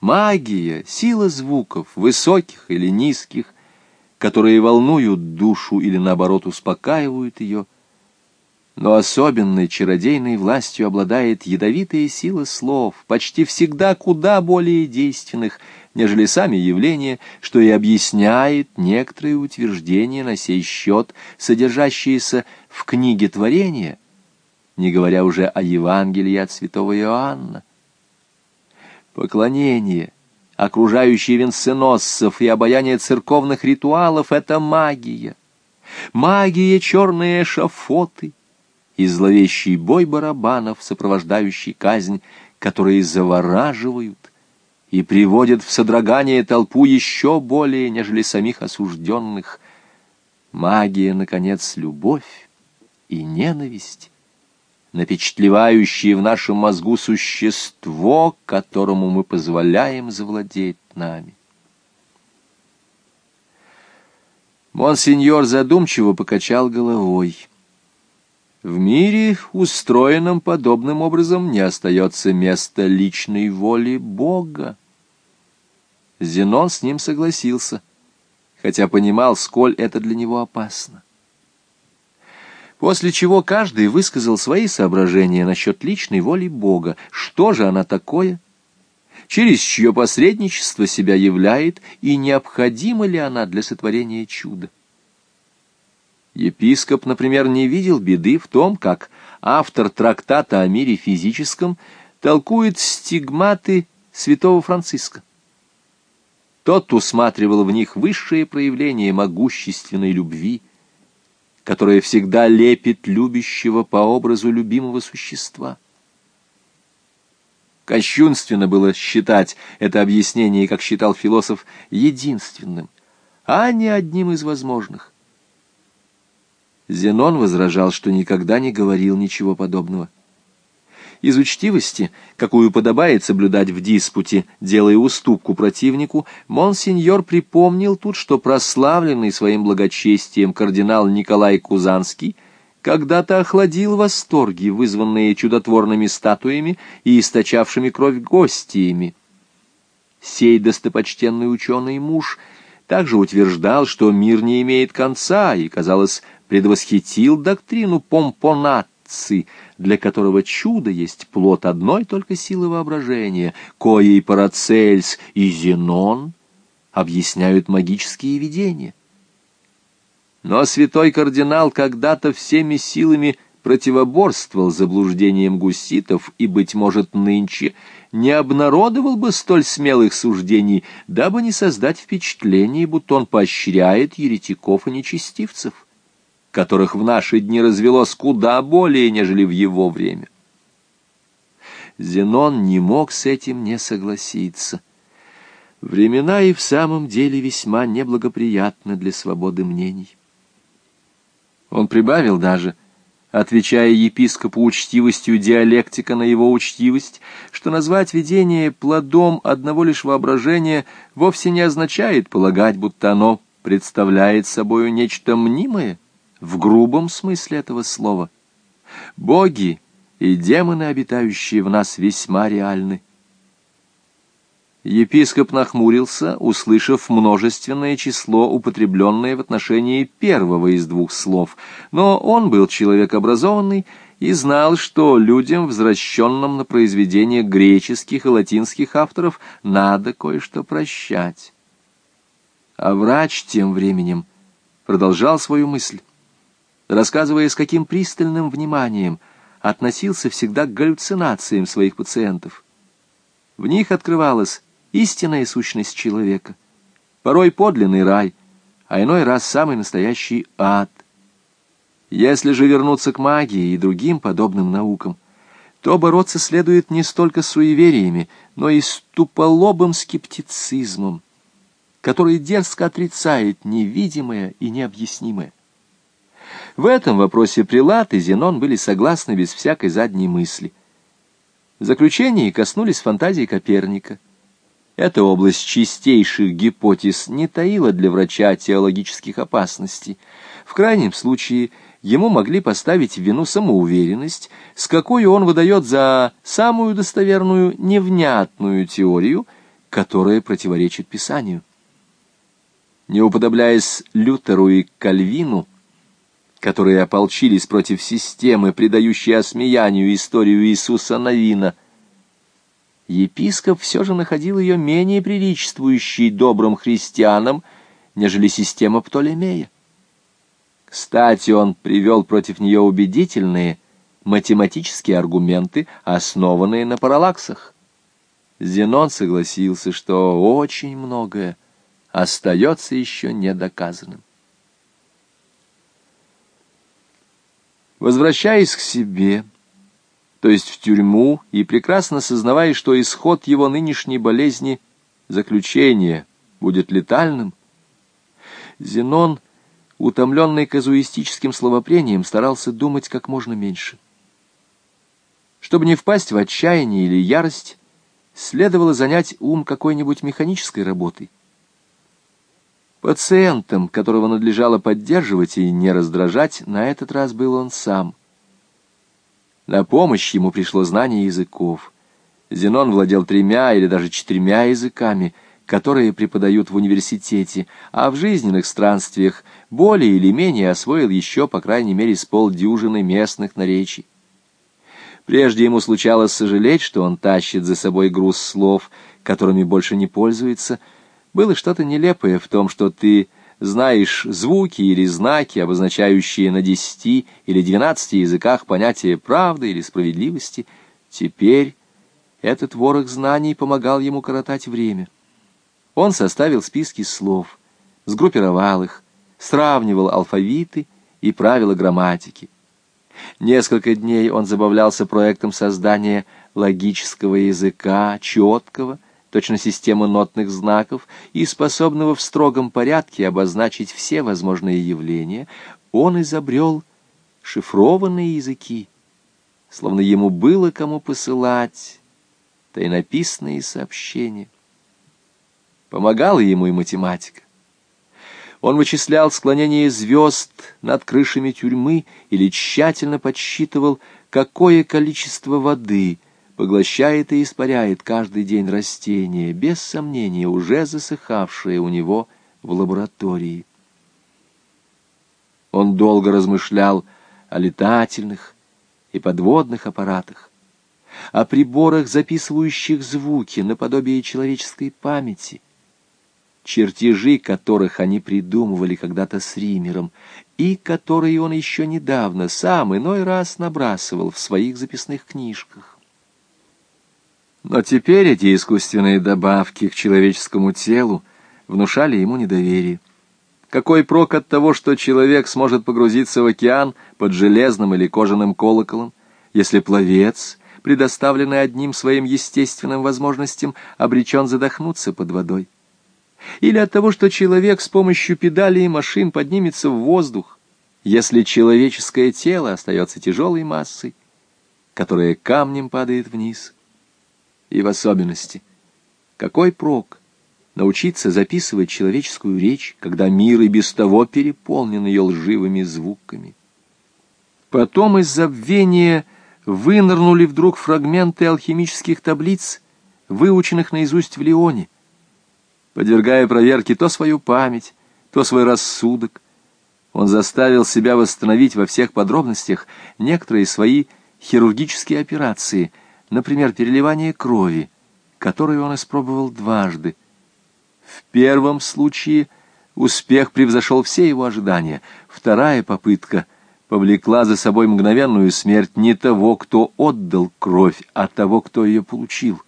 Магия, сила звуков, высоких или низких, которые волнуют душу или, наоборот, успокаивают ее. Но особенной чародейной властью обладает ядовитая сила слов, почти всегда куда более действенных, нежели сами явления, что и объясняет некоторые утверждения на сей счет, содержащиеся в книге творения, не говоря уже о Евангелии от святого Иоанна. Поклонение, окружающие венценосцев и обаяние церковных ритуалов — это магия. Магия — черные шафоты и зловещий бой барабанов, сопровождающий казнь, которые завораживают и приводят в содрогание толпу еще более, нежели самих осужденных. Магия, наконец, любовь и ненависть напечатлевающие в нашем мозгу существо, которому мы позволяем завладеть нами. Монсеньор задумчиво покачал головой. В мире, устроенном подобным образом, не остается места личной воли Бога. Зенон с ним согласился, хотя понимал, сколь это для него опасно после чего каждый высказал свои соображения насчет личной воли Бога. Что же она такое? Через чье посредничество себя являет, и необходима ли она для сотворения чуда? Епископ, например, не видел беды в том, как автор трактата о мире физическом толкует стигматы святого Франциска. Тот усматривал в них высшее проявление могущественной любви, которое всегда лепит любящего по образу любимого существа. Кощунственно было считать это объяснение, как считал философ, единственным, а не одним из возможных. Зенон возражал, что никогда не говорил ничего подобного из учтивости, какую подобает соблюдать в диспуте, делая уступку противнику, монсеньор припомнил тут, что прославленный своим благочестием кардинал Николай Кузанский когда-то охладил восторги, вызванные чудотворными статуями и источавшими кровь гостиями. Сей достопочтенный ученый муж также утверждал, что мир не имеет конца, и, казалось, предвосхитил доктрину помпонатцы — для которого чудо есть плод одной только силы воображения, коей Парацельс и Зенон объясняют магические видения. Но святой кардинал когда-то всеми силами противоборствовал заблуждениям гуситов и, быть может, нынче не обнародовал бы столь смелых суждений, дабы не создать впечатление, будто он поощряет еретиков и нечестивцев которых в наши дни развелось куда более, нежели в его время. Зенон не мог с этим не согласиться. Времена и в самом деле весьма неблагоприятны для свободы мнений. Он прибавил даже, отвечая епископу учтивостью диалектика на его учтивость, что назвать видение плодом одного лишь воображения вовсе не означает полагать, будто оно представляет собою нечто мнимое, в грубом смысле этого слова. Боги и демоны, обитающие в нас, весьма реальны. Епископ нахмурился, услышав множественное число, употребленное в отношении первого из двух слов, но он был человек образованный и знал, что людям, возвращенным на произведения греческих и латинских авторов, надо кое-что прощать. А врач тем временем продолжал свою мысль рассказывая, с каким пристальным вниманием относился всегда к галлюцинациям своих пациентов. В них открывалась истинная сущность человека, порой подлинный рай, а иной раз самый настоящий ад. Если же вернуться к магии и другим подобным наукам, то бороться следует не столько с суевериями, но и с туполобым скептицизмом, который дерзко отрицает невидимое и необъяснимое. В этом вопросе Прилат и Зенон были согласны без всякой задней мысли. В заключении коснулись фантазии Коперника. Эта область чистейших гипотез не таила для врача теологических опасностей. В крайнем случае ему могли поставить вину самоуверенность, с какой он выдает за самую достоверную невнятную теорию, которое противоречит Писанию. Не уподобляясь Лютеру и Кальвину, которые ополчились против системы, придающей осмеянию историю Иисуса Новина, епископ все же находил ее менее приличествующей добрым христианам, нежели система Птолемея. Кстати, он привел против нее убедительные математические аргументы, основанные на параллаксах. Зенон согласился, что очень многое остается еще недоказанным. Возвращаясь к себе, то есть в тюрьму, и прекрасно сознавая, что исход его нынешней болезни, заключение, будет летальным, Зенон, утомленный казуистическим словопрением, старался думать как можно меньше. Чтобы не впасть в отчаяние или ярость, следовало занять ум какой-нибудь механической работой. Пациентом, которого надлежало поддерживать и не раздражать, на этот раз был он сам. На помощь ему пришло знание языков. Зенон владел тремя или даже четырьмя языками, которые преподают в университете, а в жизненных странствиях более или менее освоил еще, по крайней мере, с полдюжины местных наречий. Прежде ему случалось сожалеть, что он тащит за собой груз слов, которыми больше не пользуется. Было что-то нелепое в том, что ты знаешь звуки или знаки, обозначающие на десяти или двенадцати языках понятие правды или справедливости. Теперь этот ворох знаний помогал ему коротать время. Он составил списки слов, сгруппировал их, сравнивал алфавиты и правила грамматики. Несколько дней он забавлялся проектом создания логического языка, четкого, точно системы нотных знаков и способного в строгом порядке обозначить все возможные явления, он изобрел шифрованные языки, словно ему было кому посылать тайнописные сообщения. Помогала ему и математика. Он вычислял склонение звезд над крышами тюрьмы или тщательно подсчитывал, какое количество воды поглощает и испаряет каждый день растение, без сомнения уже засыхавшее у него в лаборатории. Он долго размышлял о летательных и подводных аппаратах, о приборах, записывающих звуки наподобие человеческой памяти — чертежи которых они придумывали когда-то с Римером, и которые он еще недавно сам иной раз набрасывал в своих записных книжках. Но теперь эти искусственные добавки к человеческому телу внушали ему недоверие. Какой прок от того, что человек сможет погрузиться в океан под железным или кожаным колоколом, если пловец, предоставленный одним своим естественным возможностям, обречен задохнуться под водой? или от того, что человек с помощью педалей и машин поднимется в воздух, если человеческое тело остается тяжелой массой, которая камнем падает вниз. И в особенности, какой прок научиться записывать человеческую речь, когда мир и без того переполнен ее лживыми звуками. Потом из забвения вынырнули вдруг фрагменты алхимических таблиц, выученных наизусть в Лионе, подвергая проверке то свою память, то свой рассудок. Он заставил себя восстановить во всех подробностях некоторые свои хирургические операции, например, переливание крови, которую он испробовал дважды. В первом случае успех превзошел все его ожидания. Вторая попытка повлекла за собой мгновенную смерть не того, кто отдал кровь, а того, кто ее получил.